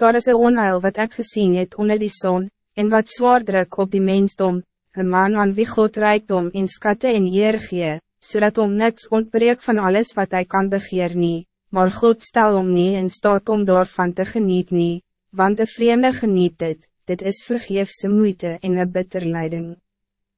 Daar is een onheil wat ik gezien het onder die zon, en wat zwaar druk op die mensdom, een man aan wie God rijkdom in skatte en eer gee, so om niks ontbreek van alles wat hij kan begeer nie, maar God stel om nie en staat om daarvan te geniet nie, want de vreemde geniet dit, dit is vergeefse moeite en een bitter leiding.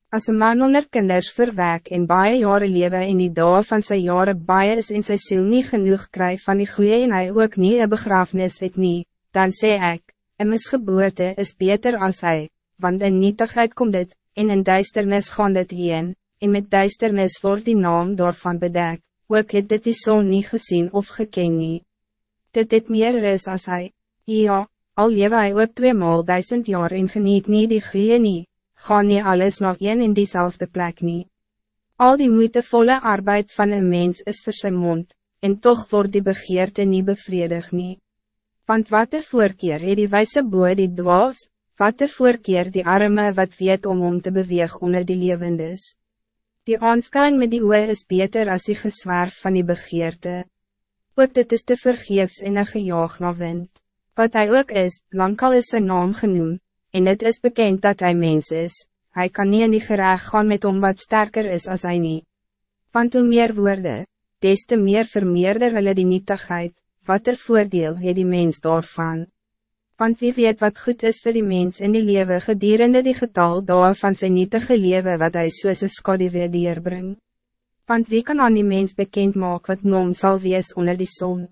Als een man onder kinders verwek en baie jare lewe en die dag van zijn jaren baie is en sy siel nie genoeg kry van die goeie en hy ook nie een begrafenis het nie, dan sê ek, een misgeboorte is beter als hij, want in nietigheid komt dit, en in duisternis gaan dit heen, en met duisternis wordt die naam daarvan bedek, ook het dit die zon niet gezien of geken nie. Dit het meer is als hij, ja, al lewe hy ook tweemaal duizend jaar en geniet nie die goeie nie, gaan nie alles nog een in diezelfde plek nie. Al die moeitevolle arbeid van een mens is vir sy mond, en toch wordt die begeerte niet bevredig nie. Want wat er voorkeer het die wijze boe die dwaas, wat er voorkeer die arme wat weet om om te beweeg onder die levendes. Die aanskouing met die oe is beter als die geswerf van die begeerte. Ook dit is te vergeefs en een gejaag na wind. Wat hij ook is, lang al is zijn naam genoemd, en het is bekend dat hij mens is, hij kan niet in die gerecht gaan met om wat sterker is als hij niet. Want hoe meer woorden, des te meer vermeerder hulle die nietigheid, wat er voordeel het die mens daarvan. Want wie weet wat goed is voor die mens in die leven gedurende die getal daar van zijn nietige leven wat hij soos een skade weer dierbring. Want wie kan aan die mens bekend maak wat noem zal wees onder die zon?